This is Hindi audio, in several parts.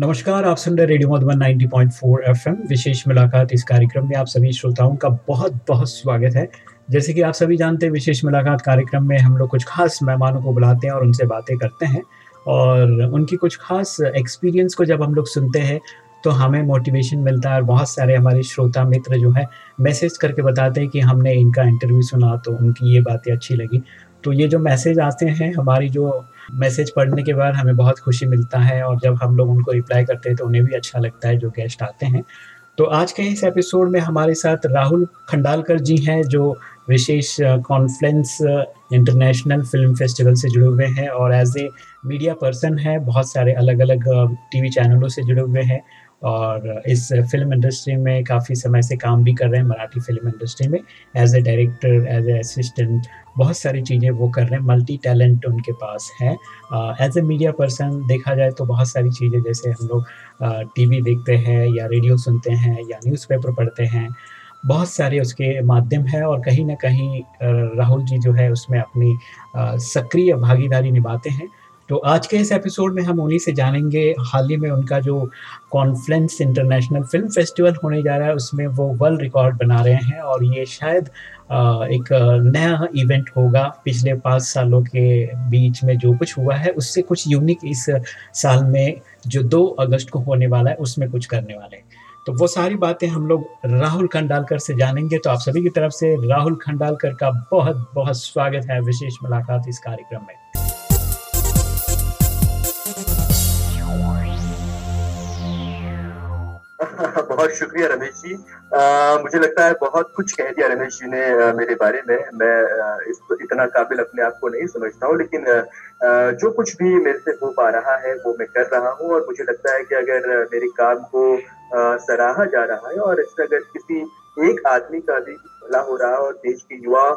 नमस्कार, आप सुन रहे रेडियो मधुबन 90.4 एफएम। विशेष मुलाकात इस कार्यक्रम में आप सभी श्रोताओं का बहुत बहुत स्वागत है। जैसे कि आप सभी जानते हैं, विशेष मुलाकात कार्यक्रम में हम लोग कुछ खास मेहमानों को बुलाते हैं और उनसे बातें करते हैं। और उनकी कुछ खास एक्सपीरियंस को जब हम लोग सुनते हैं तो हमें मोटिवेशन मिलता है और बहुत सारे हमारे श्रोता मित्र जो है मैसेज करके बताते हैं कि हमने इनका इंटरव्यू सुना तो उनकी ये बातें अच्छी लगी। तो ये जो मैसेज आते हैं, हमारी जो मैसेज पढ़ने के बाद हमें बहुत खुशी मिलता है और जब हम लोग उनको रिप्लाई करते हैं तो उन्हें भी अच्छा लगता है जो गेस्ट आते हैं। तो आज के इस एपिसोड में हमारे साथ राहुल खंडालकर जी हैं, जो विशेष कॉन्फ्रेंस इंटरनेशनल फ़िल्म फेस्टिवल से जुड़े हुए हैं और एज ए मीडिया पर्सन है, बहुत सारे अलग अलग टीवी चैनलों से जुड़े हुए हैं और इस फ़िल्म इंडस्ट्री में काफ़ी समय से काम भी कर रहे हैं, मराठी फ़िल्म इंडस्ट्री में as a director as a assistant बहुत सारी चीज़ें वो कर रहे हैं मल्टी टैलेंट उनके पास है। एज ए मीडिया पर्सन देखा जाए तो बहुत सारी चीज़ें जैसे हम लोग टीवी देखते हैं या रेडियो सुनते हैं या न्यूज़पेपर पढ़ते हैं, बहुत सारे उसके माध्यम है और कहीं ना कहीं राहुल जी जो है उसमें अपनी सक्रिय भागीदारी निभाते हैं। तो आज के इस एपिसोड में हम उन्हीं से जानेंगे, हाल ही में उनका जो कॉन्फ्लेंस इंटरनेशनल फ़िल्म फेस्टिवल होने जा रहा है, उसमें वो वर्ल्ड रिकॉर्ड बना रहे हैं और ये शायद एक नया इवेंट होगा। पिछले पाँच सालों के बीच में जो कुछ हुआ है, उससे कुछ यूनिक इस साल में जो दो अगस्त को होने वाला है, उसमें कुछ करने वाले हैं। तो वो सारी बातें हम लोग राहुल खंडालकर से जानेंगे। तो आप सभी की तरफ़ से राहुल खंडालकर का बहुत बहुत स्वागत है। विशेष मुलाकात इस कार्यक्रम में। बहुत शुक्रिया रमेश जी। आ, मुझे लगता है बहुत कुछ कह दिया रमेश जी ने आ, मेरे बारे में। मैं आ, इस इतना काबिल अपने आप को नहीं समझता हूँ लेकिन आ, जो कुछ भी मेरे से हो पा रहा है वो मैं कर रहा हूँ और मुझे लगता है कि अगर मेरे काम को आ, सराहा जा रहा है और इसमें अगर किसी एक आदमी का भी भला हो रहा है और देश के युवा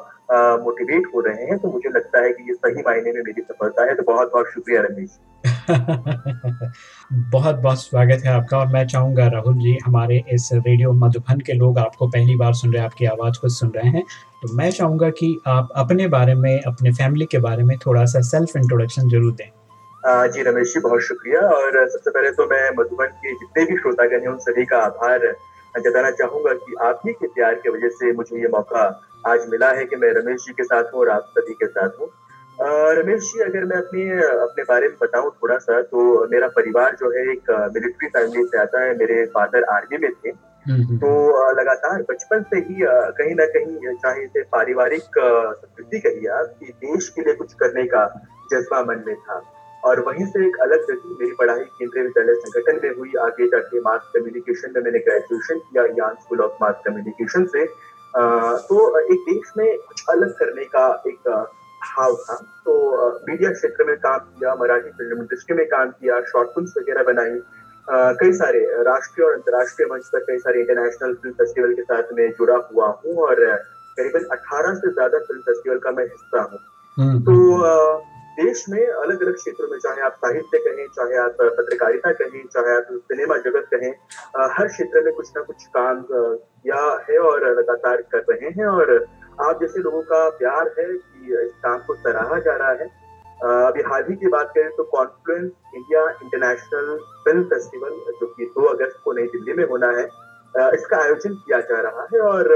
मोटिवेट हो रहे हैं तो मुझे लगता है कि ये सही मायने में मेरी सफलता है। तो बहुत बहुत शुक्रिया रमेश बहुत बहुत स्वागत है आपका। और मैं चाहूँगा राहुल जी, हमारे इस रेडियो मधुबन के लोग आपको पहली बार सुन रहे हैं, आपकी आवाज़ को सुन रहे हैं। तो मैं चाहूँगा कि आप अपने बारे में, अपने फैमिली के बारे में थोड़ा सा सेल्फ इंट्रोडक्शन ज़रूर दें। जी रमेश जी, बहुत शुक्रिया। और सबसे पहले तो मैं मधुबन के जितने भी श्रोतागण हैं, उन सभी का आभार जताना चाहूँगा कि आप ही के प्यार की वजह से मुझे ये मौका आज मिला है कि मैं रमेश जी के साथ हूँ और आप सभी के साथ हूँ। रमेश जी अगर मैं अपने अपने बारे में बताऊँ थोड़ा सा तो मेरा परिवार जो है एक मिलिट्री फैमिली से आता है। मेरे फादर आर्मी में थे। हम्म, हम्म, तो हम्म। लगातार बचपन से ही कहीं ना कहीं चाहे इसे पारिवारिक संस्कृति कहिए आप कि देश के लिए कुछ करने का जज्बा मन में था। और वहीं से एक अलग गति मेरी पढ़ाई केंद्रीय विद्यालय संगठन में हुई। आगे जाके मास कम्युनिकेशन में मैंने ग्रेजुएशन किया यान स्कूल ऑफ़ मास कम्युनिकेशन से। तो एक देश में कुछ अलग करने का एक भाव था तो मीडिया क्षेत्र में काम किया मराठी फ़िल्म इंडस्ट्री में काम किया शॉर्ट फ़िल्म वगैरह बनाई कई सारे राष्ट्रीय और अंतर्राष्ट्रीय मंच पर कई सारे इंटरनेशनल फ़िल्म फेस्टिवल के साथ में जुड़ा हुआ हूँ और करीबन 18 से ज़्यादा फ़िल्म फेस्टिवल का मैं हिस्सा हूँ हम्म, तो हम्म। देश में अलग अलग क्षेत्रों में चाहे आप साहित्य कहें चाहे आप पत्रकारिता कहें चाहे आप सिनेमा जगत कहें हर क्षेत्र में कुछ ना कुछ काम किया है और लगातार कर रहे हैं और आप जैसे लोगों का प्यार है कि इस काम को सराहा जा रहा है अभी हाल ही की बात करें तो confluence India international film festival जो कि 2 अगस्त को नई दिल्ली में होना है इसका आयोजन किया जा रहा है और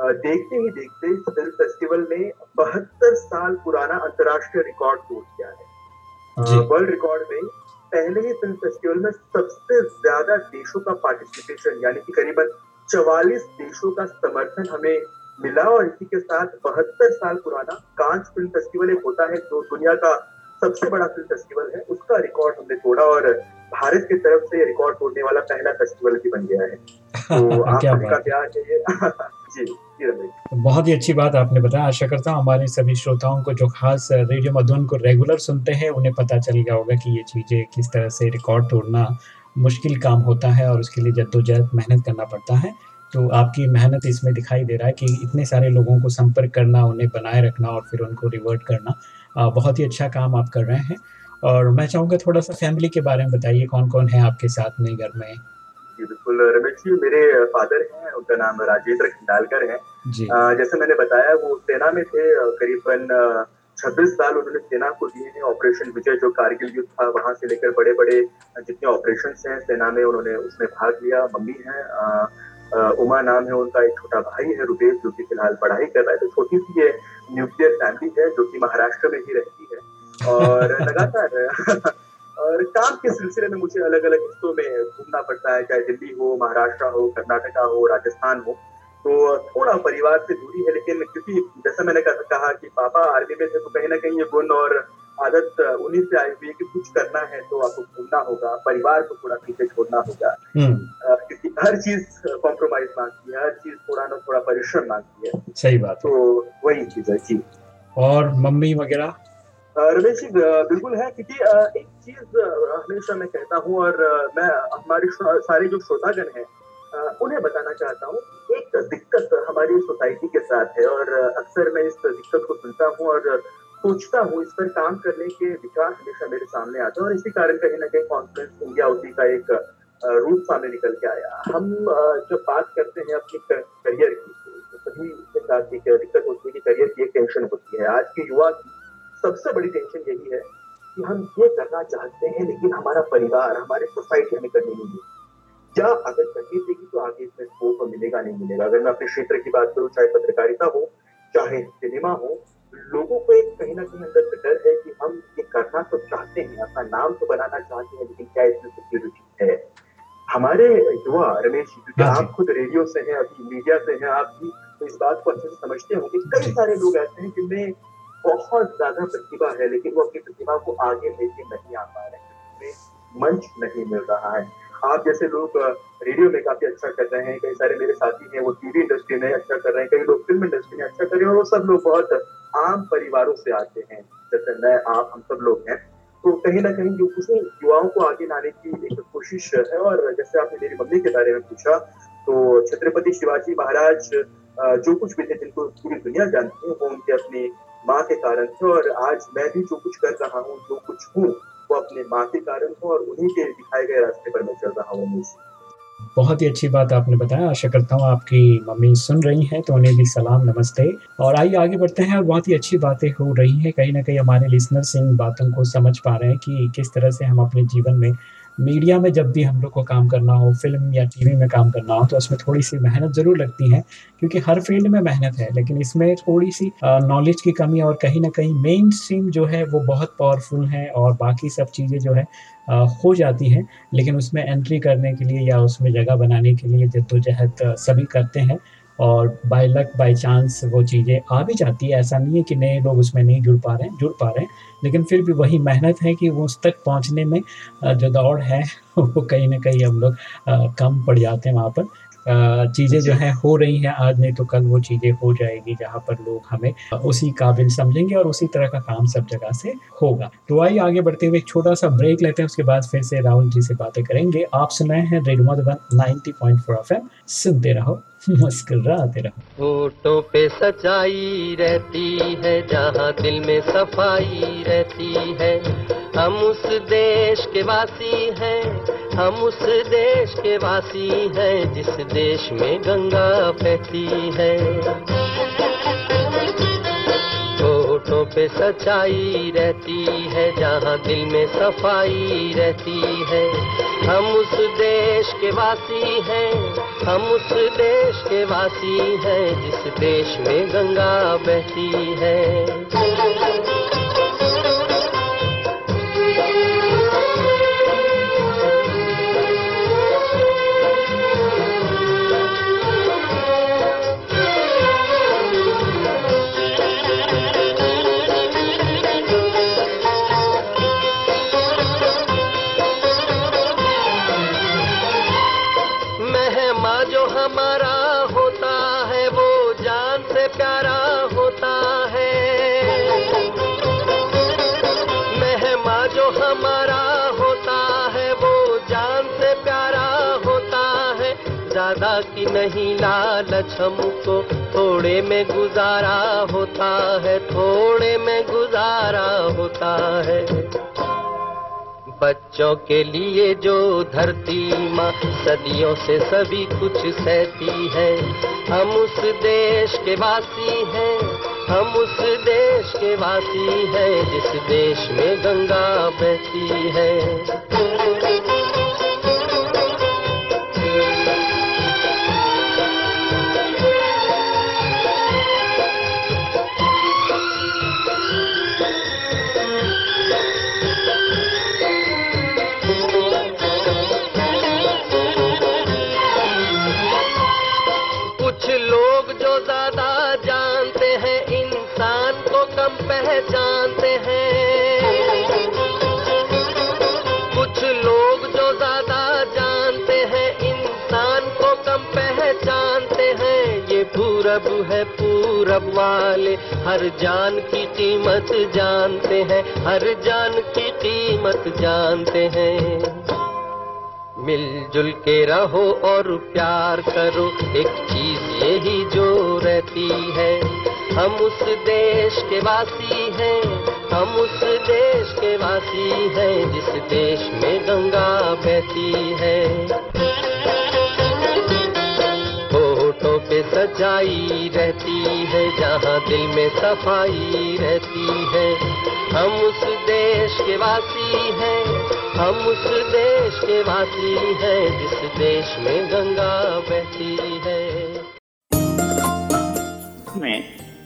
देखते ही देखते इस फ़िल्म फेस्टिवल ने बहत्तर साल पुराना अंतर्राष्ट्रीय रिकॉर्ड तोड़ दिया है। वर्ल्ड रिकॉर्ड में पहले ही फ़िल्म फेस्टिवल में सबसे ज़्यादा देशों का पार्टिसिपेशन यानी कि करीबन चवालीस देशों का समर्थन हमें मिला और इसी के साथ बहत्तर साल पुराना कांच फ़िल्म फेस्टिवल एक होता है जो दुनिया का सबसे बड़ा फ़िल्म फेस्टिवल है। उसका रिकॉर्ड हमने तोड़ा और भारत की तरफ़ से रिकॉर्ड तोड़ने वाला पहला फेस्टिवल भी बन गया है। तो आप का प्यार है। जी जी बहुत ही अच्छी बात आपने बताया। आशा करता हूँ हमारे सभी श्रोताओं को जो खास रेडियो मधुबन को रेगुलर सुनते हैं उन्हें पता चल गया होगा कि ये चीज़ें किस तरह से रिकॉर्ड तोड़ना मुश्किल काम होता है और उसके लिए जद्दोजहद मेहनत करना पड़ता है। तो आपकी मेहनत इसमें दिखाई दे रहा है कि इतने सारे लोगों को संपर्क करना उन्हें बनाए रखना और फिर उनको रिवर्ट करना बहुत ही अच्छा काम आप कर रहे हैं। और मैं चाहूँगा थोड़ा सा फैमिली के बारे में बताइए कौन कौन है आपके साथ में घर में? जी बिल्कुल। रमेश जी मेरे फादर हैं उनका नाम राजेंद्र खंडालकर है। जैसे मैंने बताया वो सेना में थे करीबन छब्बीस साल उन्होंने सेना को दिए हैं ऑपरेशन विजय जो कारगिल युद्ध था वहाँ से लेकर बड़े बड़े जितने ऑपरेशन हैं सेना में उन्होंने उसमें भाग लिया मम्मी है उमा नाम है उनका एक छोटा भाई है रुपेश जो कि फ़िलहाल पढ़ाई कर रहा है। तो छोटी सी ये न्यूक्लियर फैमिली है जो कि महाराष्ट्र में ही रहती है। और लगातार और काम के सिलसिले में मुझे अलग अलग हिस्सों में घूमना पड़ता है चाहे दिल्ली हो महाराष्ट्र हो कर्नाटका हो राजस्थान हो। तो थोड़ा परिवार से दूरी है लेकिन क्योंकि जैसा मैंने कहा कि पापा आर्मी में थे तो कहीं ना कहीं ये गुण और आदत उन्हीं से आई हुई है कि कुछ करना है तो आपको घूमना होगा परिवार को थोड़ा पीछे छोड़ना होगा। हम्म। हर चीज़ कॉम्प्रोमाइज मांगती है हर चीज़ थोड़ा ना थोड़ा परिश्रम मांगती है। सही बात तो वही चीज़ है जी। और मम्मी वगैरह? रमेश जी बिल्कुल है क्योंकि एक चीज़ हमेशा मैं कहता हूँ और मैं हमारे सारे जो श्रोतागण हैं उन्हें बताना चाहता हूँ एक दिक्कत हमारी सोसाइटी के साथ है और अक्सर मैं इस दिक्कत को सुनता हूँ और सोचता हूँ इस पर काम करने के विचार हमेशा मेरे सामने आते हैं और इसी कारण कहीं ना कहीं कॉन्फ्रेंस इंडिया उसी का एक रूप सामने निकल के आया। हम जब बात करते हैं अपनी करियर की तो सभी के साथ एक दिक्कत होती है कि करियर की एक टेंशन होती है। आज के युवा की सबसे बड़ी टेंशन यही है कि हम ये करना चाहते हैं, लेकिन हमारा परिवार, हमारे सोसाइटी हमें करने नहीं देती। क्या अगर करनी देगी तो आगे इसमें स्कोप मिलेगा, नहीं मिलेगा। अगर मैं अपने क्षेत्र की बात करूँ, चाहे पत्रकारिता हो, चाहे सिनेमा हो, लोगों को एक कहीं ना कहीं अंदर डर है कि हम ये करना तो चाहते हैं, अपना नाम तो बनाना चाहते हैं, लेकिन क्या इसमें सिक्योरिटी है? हमारे युवा रमेश जी क्योंकि हाँ आप खुद रेडियो से हैं अभी मीडिया से हैं आप भी तो इस बात को अच्छे से समझते होंगे। कई सारे लोग ऐसे हैं जिनमें बहुत ज़्यादा प्रतिभा है लेकिन वो अपनी प्रतिभा को आगे लेके नहीं आ पा रहे हैं मंच नहीं मिल रहा है। आप जैसे लोग रेडियो में काफ़ी अच्छा कर रहे हैं कई सारे मेरे साथी हैं वो टीवी इंडस्ट्री में अच्छा कर रहे हैं कई लोग फ़िल्म इंडस्ट्री में अच्छा कर रहे हैं और वो सब लोग बहुत आम परिवारों से आते हैं। जैसे मैं आप हम सब लोग हैं। तो कहीं ना कहीं जो कुछ युवाओं को आगे लाने की एक कोशिश है, और जैसे आपने मेरी मम्मी के बारे में पूछा तो छत्रपति शिवाजी महाराज जो कुछ भी थे, जिनको पूरी दुनिया जानती है, वो उनके अपनी माँ के कारण थे, और आज मैं भी जो कुछ कर रहा हूँ, जो कुछ हूँ, वो अपने माँ के कारण हूँ और उन्हीं के दिखाए गए रास्ते पर मैं चल रहा हूँ। बहुत ही अच्छी बात आपने बताया। आशा करता हूँ आपकी मम्मी सुन रही हैं तो उन्हें भी सलाम, नमस्ते। और आइए, आगे बढ़ते हैं। और बहुत ही अच्छी बातें हो रही हैं। कहीं ना कहीं हमारे लिसनर्स इन बातों को समझ पा रहे हैं कि किस तरह से हम अपने जीवन में मीडिया में जब भी हम लोग को काम करना हो, फ़िल्म या टीवी में काम करना हो तो उसमें थोड़ी सी मेहनत ज़रूर लगती है, क्योंकि हर फ़ील्ड में मेहनत है, लेकिन इसमें थोड़ी सी नॉलेज की कमी और कहीं ना कहीं मेन स्ट्रीम जो है वो बहुत पावरफुल है और बाकी सब चीज़ें जो है हो जाती हैं, लेकिन उसमें एंट्री करने के लिए या उसमें जगह बनाने के लिए जद्दोजहद सभी करते हैं। और बाय लक बाय चांस वो चीज़ें आ भी जाती है। ऐसा नहीं है कि नए लोग उसमें नहीं जुड़ पा रहे हैं, जुड़ पा रहे हैं, लेकिन फिर भी वही मेहनत है कि वो उस तक पहुँचने में जो दौड़ है, वो कहीं ना कहीं हम लोग कम पड़ जाते हैं वहाँ पर। चीज़ें जो हैं, हो रही हैं आज, नहीं तो कल वो चीज़ें हो जाएगी जहाँ पर लोग हमें उसी काबिल समझेंगे और उसी तरह का काम सब जगह से होगा। तो आइए आगे बढ़ते हुए एक छोटा सा ब्रेक लेते हैं, उसके बाद फिर से राहुल जी से बातें करेंगे। आप सुनाए हैं radio Madhuban ninety point four F सुनते रहो। मुस्कुराते रहो। होठों पे सच्चाई रहती है, जहाँ दिल में सफ़ाई रहती है। हम उस देश के वासी हैं, हम उस देश के वासी हैं, जिस देश में गंगा बहती है। होठों पे सच्चाई रहती है, जहाँ दिल में सफ़ाई रहती है। हम उस देश के वासी हैं, हम उस देश के वासी हैं, जिस देश में गंगा बहती है। लालच हमको थोड़े में गुजारा होता है, थोड़े में गुजारा होता है। बच्चों के लिए जो धरती माँ, सदियों से सभी कुछ सहती है। हम उस देश के वासी हैं, हम उस देश के वासी हैं, जिस देश में गंगा बहती है। पूरब है पूरब वाले। हर जान की कीमत जानते हैं, हर जान की कीमत जानते हैं। मिलजुल के रहो और प्यार करो, एक चीज़ यही जो रहती है। हम उस देश के वासी हैं, हम उस देश के वासी हैं, जिस देश में गंगा बहती है। सच्चाई रहती है जहाँ दिल में सफ़ाई रहती है। हम उस देश के वासी हैं हम उस देश के वासी हैं जिस देश में गंगा बहती है। मैं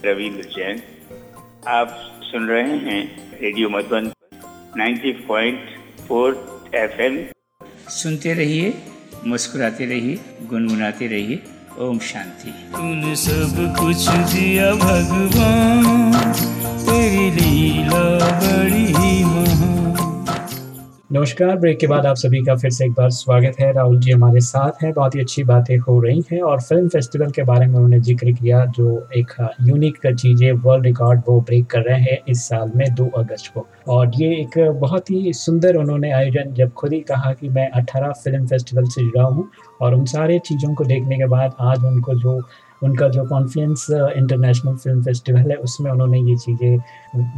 रविंद्र जैन आप सुन रहे हैं रेडियो मधुबन 90.4 एफएम। सुनते रहिए मुस्कुराते रहिए गुनगुनाते रहिए। ओम शांति। तूने सब कुछ दिया भगवान तेरी लीला बड़ी नमस्कार, ब्रेक के बाद आप सभी का फिर से एक बार स्वागत है। राहुल जी हमारे साथ हैं, बहुत ही अच्छी बातें हो रही हैं और फ़िल्म फेस्टिवल के बारे में उन्होंने ज़िक्र किया, जो एक यूनिक चीज़ें वर्ल्ड रिकॉर्ड वो ब्रेक कर रहे हैं इस साल में 2 अगस्त को। और ये एक बहुत ही सुंदर उन्होंने आयोजन, जब खुद ही कहा कि मैं 18 फ़िल्म फेस्टिवल से जुड़ा हूँ और उन सारे चीज़ों को देखने के बाद आज उनको जो उनका जो कॉन्फ्लुएंस इंटरनेशनल फ़िल्म फेस्टिवल है, उसमें उन्होंने ये चीज़ें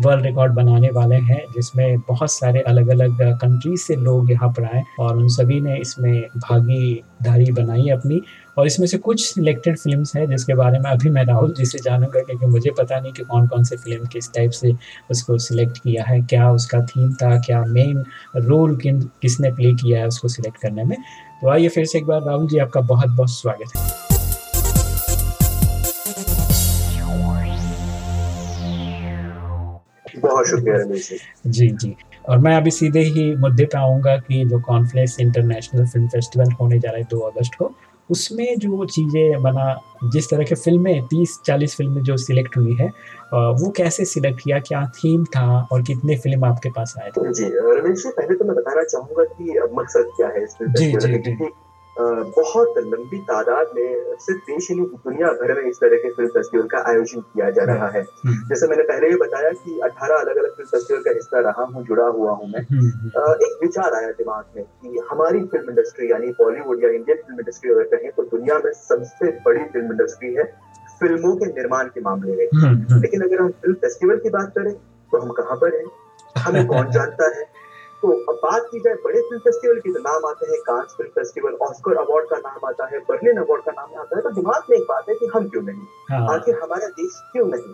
वर्ल्ड रिकॉर्ड बनाने वाले हैं, जिसमें बहुत सारे अलग अलग कंट्रीज़ से लोग यहाँ पर आए और उन सभी ने इसमें भागीदारी बनाई अपनी। और इसमें से कुछ सिलेक्टेड फिल्म्स हैं, जिसके बारे में अभी मैं राहुल जी से जानूँगा, क्योंकि मुझे पता नहीं कि कौन कौन से फ़िल्म किस टाइप से उसको सिलेक्ट किया है, क्या उसका थीम था, क्या मेन रोल किन, किसने प्ले किया है उसको सिलेक्ट करने में। तो आइए फिर से एक बार राहुल जी, आपका बहुत बहुत स्वागत है। बहुत शुक्रिया रमेश जी। जी और मैं अभी सीधे ही मुद्दे पे आऊँगा कि जो कॉन्फ्लेक्स इंटरनेशनल फ़िल्म फेस्टिवल होने जा रहा है दो अगस्त को उसमें जो चीज़ें बना जिस तरह के फ़िल्में तीस चालीस फ़िल्में जो सिलेक्ट हुई है वो कैसे सिलेक्ट किया क्या थीम था और कितने फ़िल्म आपके पास आए थे? जी रमेश जी पहले तो मैं बताना चाहूँगा कि मकसद क्या है इस फ़िल्म जी, जी, जी। बहुत लंबी तादाद में सिर्फ़ देश ही नहीं दुनिया भर में इस तरह के फ़िल्म फेस्टिवल का आयोजन किया जा रहा है। हम्म, जैसे मैंने पहले ही बताया कि 18 अलग अलग फ़िल्म फेस्टिवल का हिस्सा रहा हूँ जुड़ा हुआ हूँ मैं। हम्म, हम्म, एक विचार आया दिमाग में कि हमारी फ़िल्म इंडस्ट्री यानी बॉलीवुड या इंडियन फ़िल्म इंडस्ट्री अगर कहें तो दुनिया में सबसे बड़ी फ़िल्म इंडस्ट्री है फ़िल्मों के निर्माण के मामले में। हम्म, हम्म, लेकिन अगर हम फ़िल्म फेस्टिवल की बात करें तो हम कहाँ पर हैं? हमें कौन जानता है? तो अब बात की जाए बड़े फ़िल्म फेस्टिवल की तो नाम आते हैं Cannes film festival Oscar award का नाम आता है बर्लिन अवार्ड का नाम आता है। तो दिमाग में एक बात है कि हम क्यों नहीं? हाँ। आखिर हमारा देश क्यों नहीं?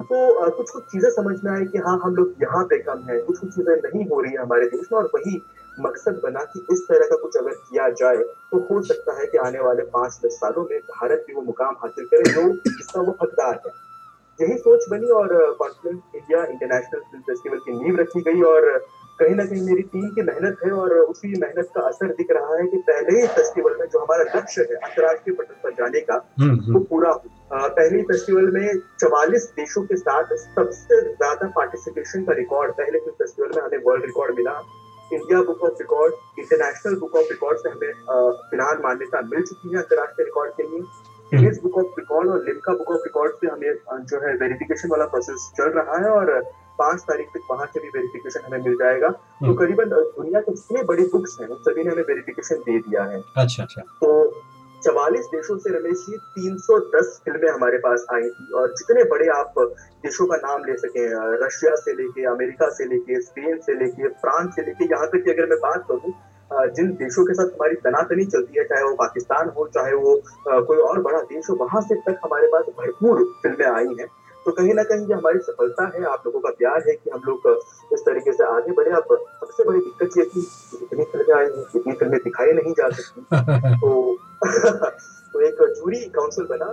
तो कुछ कुछ चीज़ें समझ में आए कि हाँ हम लोग यहाँ पे कम है कुछ कुछ चीज़ें नहीं हो रही है हमारे देश में और वही मकसद बना कि इस तरह का कुछ अगर किया जाए तो हो सकता है कि आने वाले पाँच दस सालों में भारत भी वो मुकाम हासिल करे जो जिसका वो हकदार है। यही सोच बनी और conference India international film festival की नींव रखी गई और कहीं ना कहीं मेरी टीम की मेहनत है और उसी मेहनत का असर दिख रहा है कि पहले ही फेस्टिवल में जो हमारा लक्ष्य है अंतर्राष्ट्रीय पटल पर जाने का हम्म, वो हम्म, पूरा हो। पहले फेस्टिवल में चवालीस देशों के साथ सबसे ज़्यादा पार्टिसिपेशन का रिकॉर्ड पहले फ़िल्म फेस्टिवल में हमें वर्ल्ड रिकॉर्ड मिला। India book of record international book of record से हमें फ़िलहाल मान्यता मिल चुकी है अंतर्राष्ट्रीय रिकॉर्ड के लिए। गिनीज बुक ऑफ़ रिकॉर्ड और लिम्का बुक ऑफ़ रिकॉर्ड से हमें जो है वेरिफिकेशन वाला प्रोसेस चल रहा है और पाँच तारीख तक वहाँ से भी वेरिफिकेशन हमें मिल जाएगा। तो हम्म। करीबन दुनिया के जितने बड़े बुक्स हैं उन सभी ने हमें वेरिफिकेशन दे दिया है। अच्छा अच्छा। तो चवालीस देशों से रमेश जी 310 फ़िल्में हमारे पास आई थी और जितने बड़े आप देशों का नाम ले सके रशिया से लेके अमेरिका से लेके स्पेन से लेके फ्रांस से लेके यहाँ तक कि अगर मैं बात करूँ जिन देशों के साथ हमारी तनातनी चलती है चाहे वो पाकिस्तान हो चाहे वो कोई और बड़ा देश हो वहाँ से तक हमारे पास भरपूर फ़िल्में आई हैं। तो कहीं ना कहीं ये हमारी सफलता है आप लोगों का प्यार है कि हम लोग इस तरीके से आगे बढ़े। अब सबसे बड़ी दिक्कत ये थी इतनी फ़िल्में आई हैं इतनी फ़िल्में दिखाई नहीं जा सकती। तो तो एक जूरी काउंसिल बना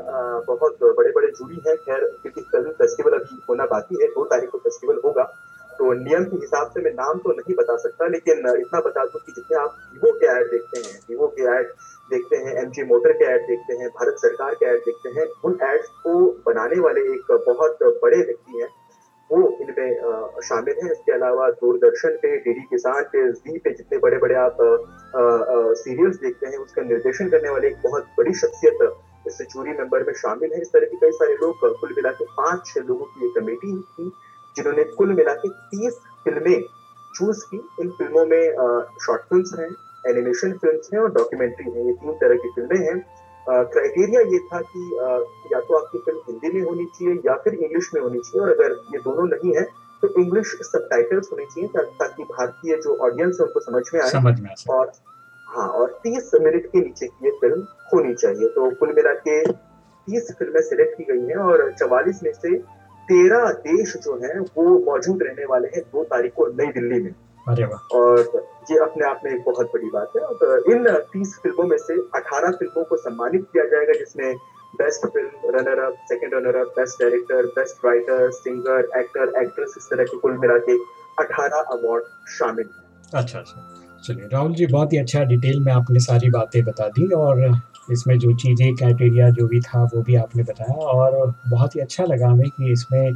बहुत बड़े बड़े जूरी हैं। खैर क्योंकि फ़िल्म फेस्टिवल अभी होना बाकी है दो तारीख को फेस्टिवल होगा। तो नियम के हिसाब से मैं नाम तो नहीं बता सकता, लेकिन इतना बता दूँ कि जितने आप वीवो के ऐड देखते हैं वीवो के ऐड देखते हैं एमजी मोटर के ऐड देखते हैं, भारत सरकार के ऐड देखते हैं, उन एड्स को बनाने वाले एक बहुत बड़े व्यक्ति हैं। वो इनमें शामिल हैं। इसके अलावा दूरदर्शन पे डीडी किसान पे जी पे जितने बड़े बड़े आप सीरियल्स देखते हैं, उसका निर्देशन करने वाले एक बहुत बड़ी शख्सियत, इस जूरी मेंबर में शामिल है। इस तरह के कई सारे लोग, कुल मिला के पाँच छह लोगों की एक कमेटी थी। जिन्होंने कुल मिला के तीस फ़िल्में चूज़ की। इन फ़िल्मों में शॉर्ट फिल्म्स हैं एनिमेशन फिल्म्स हैं और डॉक्यूमेंट्री हैं। ये तीन तरह की फ़िल्में हैं। क्राइटेरिया ये था कि या तो आपकी फ़िल्म हिंदी में होनी चाहिए या फिर इंग्लिश में होनी चाहिए। और अगर ये दोनों नहीं है तो इंग्लिश सबटाइटल्स होनी चाहिए ता- ताकि भारतीय जो ऑडियंस है उनको समझ में आए। समझ में और हाँ और तीस मिनट के नीचे की ये फ़िल्म होनी चाहिए। तो कुल मिला के तीस फ़िल्में सिलेक्ट की गई हैं और चवालीस में से तेरह देश जो है वो मौजूद रहने वाले हैं दो तारीख को नई दिल्ली में। अरे वाह। और ये अपने आप में एक बहुत बड़ी बात है। और इन तीस फ़िल्मों में से अठारह फ़िल्मों को सम्मानित किया जाएगा जिसमें best film runner up second runner up best director best writer singer actor actress इस तरह के कुल मिला के अठारह अवार्ड शामिल अच्छा अच्छा। चलिए राहुल जी बहुत ही अच्छा डिटेल में आपने सारी बातें बता दी और इसमें जो चीज़ें क्राइटेरिया जो भी था, वो भी आपने बताया और बहुत ही अच्छा लगा हमें कि इसमें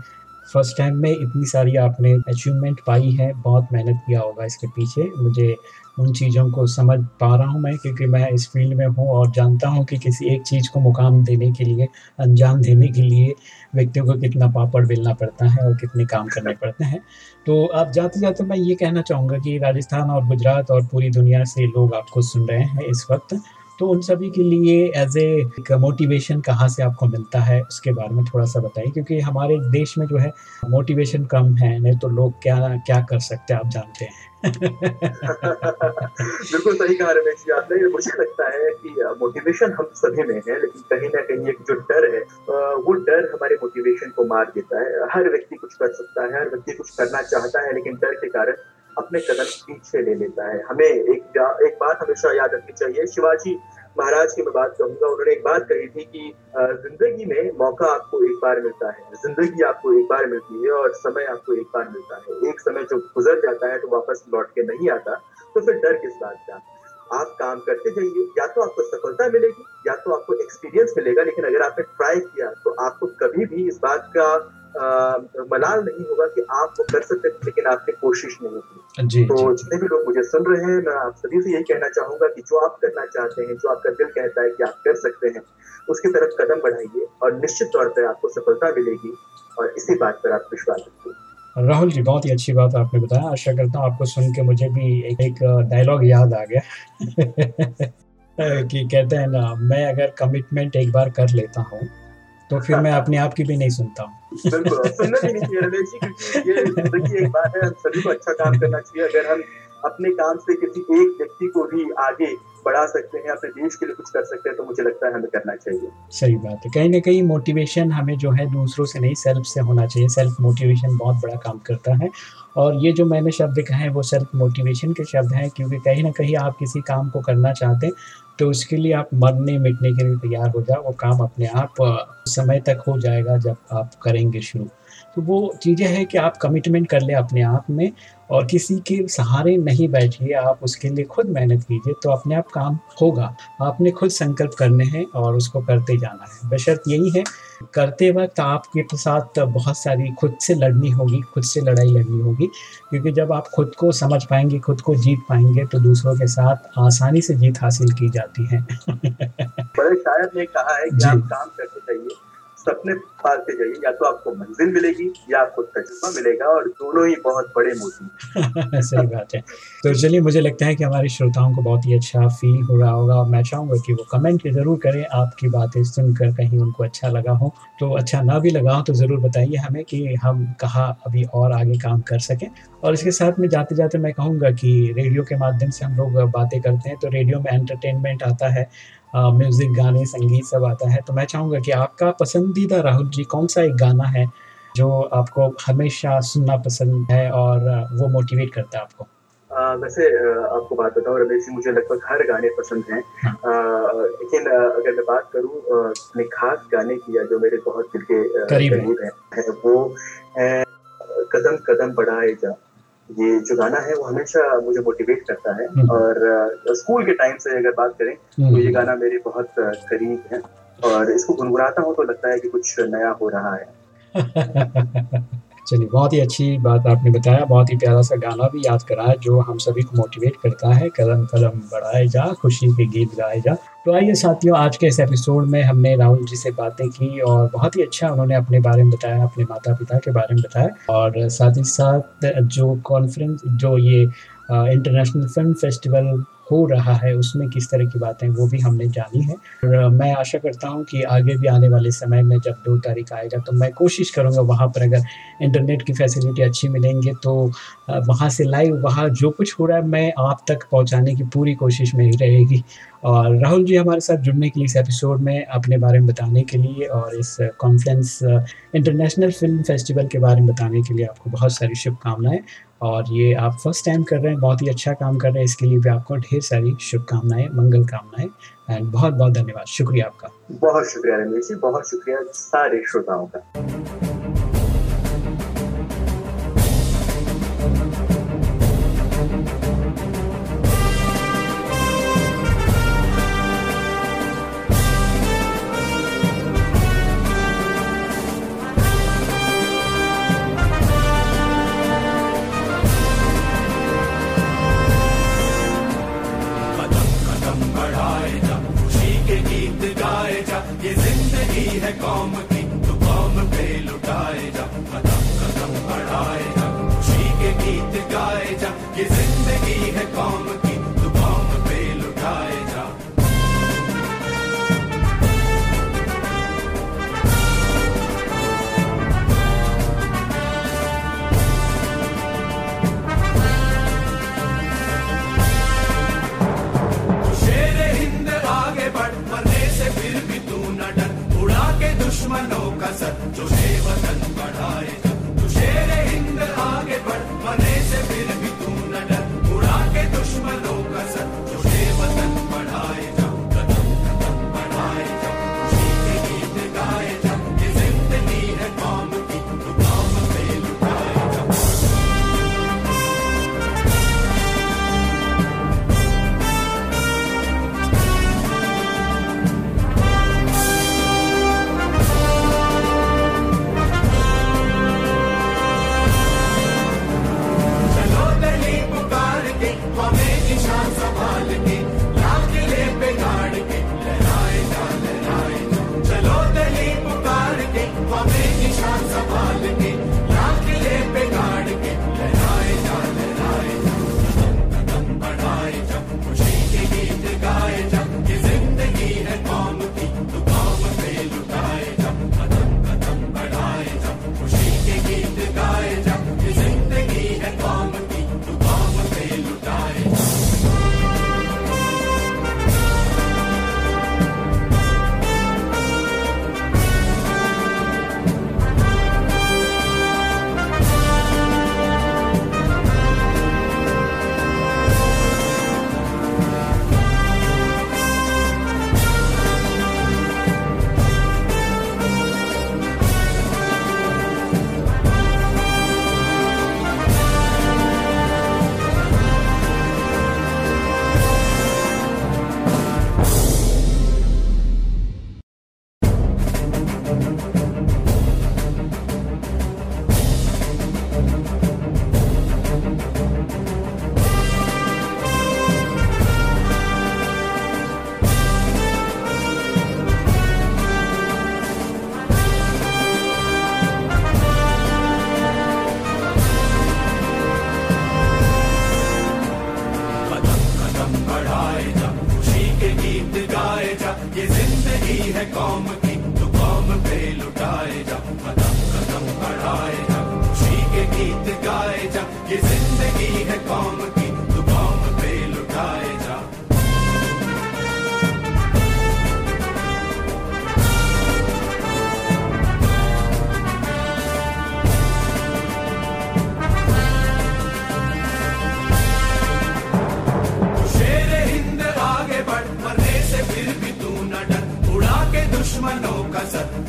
फ़र्स्ट टाइम में इतनी सारी आपने अचीवमेंट पाई है। बहुत मेहनत किया होगा इसके पीछे। मुझे उन चीज़ों को समझ पा रहा हूँ मैं क्योंकि मैं इस फ़ील्ड में हूँ और जानता हूँ कि किसी एक चीज़ को मुकाम देने के लिए, अंजाम देने के लिए व्यक्तियों को कितना पापड़ बेलना पड़ता है और कितने काम करने पड़ते हैं। तो आप जाते जाते मैं ये कहना चाहूँगा कि राजस्थान और गुजरात और पूरी दुनिया से लोग आपको सुन रहे हैं इस वक्त। तो उन सभी के लिए एज ए मोटिवेशन कहाँ से आपको मिलता है, उसके बारे में थोड़ा सा बताइए, क्योंकि हमारे देश में जो है मोटिवेशन कम है, नहीं तो लोग क्या क्या कर सकते हैं, आप जानते हैं। बिल्कुल सही कहा रमेश जी आपने मुझे लगता है कि मोटिवेशन हम सभी में है, लेकिन कहीं ना कहीं एक जो डर है वो डर हमारे मोटिवेशन को मार देता है। हर व्यक्ति कुछ कर सकता है, हर व्यक्ति कुछ करना चाहता है, लेकिन डर के कारण अपने कदम पीछे ले लेता है। हमें एक एक बात हमेशा याद रखनी चाहिए। शिवाजी महाराज की मैं बात कहूँगा, उन्होंने एक बात कही थी कि ज़िंदगी में मौका आपको एक बार मिलता है। ज़िंदगी आपको एक बार मिलती है और समय आपको एक बार मिलता है। एक समय जो गुजर जाता है तो वापस लौट के नहीं आता तो फिर डर किस बात का? आप काम करते जाइए। या तो आपको सफलता मिलेगी, या तो आपको एक्सपीरियंस मिलेगा, लेकिन अगर आपने ट्राई किया तो आपको कभी भी इस बात का मलाल नहीं होगा कि आप वो कर सकते थे लेकिन आपने कोशिश नहीं की जी तो जितने भी लोग मुझे सुन रहे हैं मैं आप सभी से यही कहना चाहूँगा कि जो आप करना चाहते हैं जो आपका दिल कहता है कि आप कर सकते हैं उसकी तरफ़ कदम बढ़ाइए और निश्चित तौर पर आपको सफलता मिलेगी और इसी बात पर आप विश्वास रखिए। राहुल जी बहुत ही अच्छी बात आपने बताया। आशा करता हूँ आपको सुन के मुझे भी एक, एक डायलॉग याद आ गया। कि कहते हैं ना मैं अगर कमिटमेंट एक बार कर लेता हूँ तो फिर मैं अपने आप की भी नहीं सुनता हूँ। बिल्कुल और सुनना भी नहीं चाहिए रमेश जी क्योंकि ये ज़िंदगी एक बात है हम सभी को अच्छा काम करना चाहिए। अगर हम अपने काम से किसी एक व्यक्ति को भी आगे बढ़ा सकते हैं अपने देश के लिए कुछ कर सकते हैं तो मुझे लगता है हमें करना चाहिए। सही बात है। कहीं ना कहीं मोटिवेशन हमें जो है दूसरों से नहीं सेल्फ से होना चाहिए। सेल्फ मोटिवेशन बहुत बड़ा काम करता है। और ये जो मैंने शब्द कहे हैं वो सेल्फ मोटिवेशन के शब्द हैं क्योंकि कहीं ना कहीं आप किसी काम को करना चाहते हैं तो उसके लिए आप मरने मिटने के लिए तैयार हो जाओ, वो काम अपने आप समय तक हो जाएगा जब आप करेंगे शुरू। तो वो चीज़ें हैं कि आप कमिटमेंट कर ले अपने आप में और किसी के सहारे नहीं बैठिए आप उसके लिए खुद मेहनत कीजिए तो अपने आप काम होगा। आपने खुद संकल्प करने हैं और उसको करते जाना है। बशर्त यही है करते वक्त आपके साथ बहुत सारी खुद से लड़नी होगी खुद से लड़ाई लड़नी होगी क्योंकि जब आप खुद को समझ पाएँगे खुद को जीत पाएँगे तो दूसरों के साथ आसानी से जीत हासिल की जाती है। बड़े शायर ने कहा है कि आप काम करते जाइए। सपने पालते जाइए। या तो आपको मंजिल मिलेगी, या आपको तजुर्बा मिलेगा, और दोनों ही बहुत बड़े मोती सही बात है। तो चलिए, मुझे लगता है कि हमारे श्रोताओं को बहुत ही अच्छा फील हो रहा होगा। मैं चाहूँगा कि वो कमेंट ज़रूर करें, आपकी बातें सुनकर कहीं उनको अच्छा लगा हो। तो अच्छा ना भी लगा हो तो ज़रूर बताइए हमें कि हम कहाँ अभी और आगे काम कर सकें। और इसके साथ में जाते जाते मैं कहूँगा कि रेडियो के माध्यम से हम लोग बातें करते हैं। तो रेडियो में एंटरटेनमेंट आता है। म्यूज़िक गाने संगीत सब आता है। तो मैं चाहूँगा कि आपका पसंदीदा राहुल जी कौन सा एक गाना है जो आपको हमेशा सुनना पसंद है और वो मोटिवेट करता है आपको? आ, वैसे आपको बात बताऊँ रमेश जी मुझे लगभग हर गाने पसंद हैं। हाँ। लेकिन अगर मैं बात करूँ अपने खास गाने की या जो मेरे बहुत दिल के करीब है। वो है कदम कदम बढ़ाए जा। ये जो गाना है वो हमेशा मुझे मोटिवेट करता है हम्म। और स्कूल के टाइम से अगर बात करें तो ये हम्म। गाना मेरे बहुत करीब है और इसको गुनगुनाता हूँ तो लगता है कि कुछ नया हो रहा है चलिए बहुत ही अच्छी बात आपने बताया बहुत ही प्यारा सा गाना भी याद करा जो हम सभी को मोटिवेट करता है कदम कदम बढ़ाए जा खुशी के गीत गाए जा तो आइए साथियों, आज के इस एपिसोड में हमने राहुल जी से बातें की और बहुत ही अच्छा उन्होंने अपने बारे में बताया, अपने माता पिता के बारे में बताया और साथ ही साथ जो कॉन्फ्रेंस जो ये इंटरनेशनल फ़िल्म फेस्टिवल हो रहा है, उसमें किस तरह की बातें वो भी हमने जानी है। और मैं आशा करता हूँ कि आगे भी आने वाले समय में जब दो तारीख आएगा तो मैं कोशिश करूँगा वहाँ पर अगर इंटरनेट की फैसिलिटी अच्छी मिलेंगे तो वहाँ से लाइव, वहाँ जो कुछ हो रहा है, मैं आप तक पहुँचाने की पूरी कोशिश मेरी रहेगी। और, राहुल जी हमारे साथ जुड़ने के लिए इस एपिसोड में अपने बारे में बताने के लिए और इस कॉन्फ्रेंस इंटरनेशनल फ़िल्म फेस्टिवल के बारे में बताने के लिए आपको बहुत सारी शुभकामनाएँ। और ये आप फ़र्स्ट टाइम कर रहे हैं, बहुत ही अच्छा काम कर रहे हैं। इसके लिए भी आपको ढेर सारी शुभकामनाएँ, मंगल कामनाएँ एंड बहुत बहुत धन्यवाद। शुक्रिया आपका। बहुत शुक्रिया रमेश जी, बहुत शुक्रिया सारे श्रोताओं का। दुश्मन आगे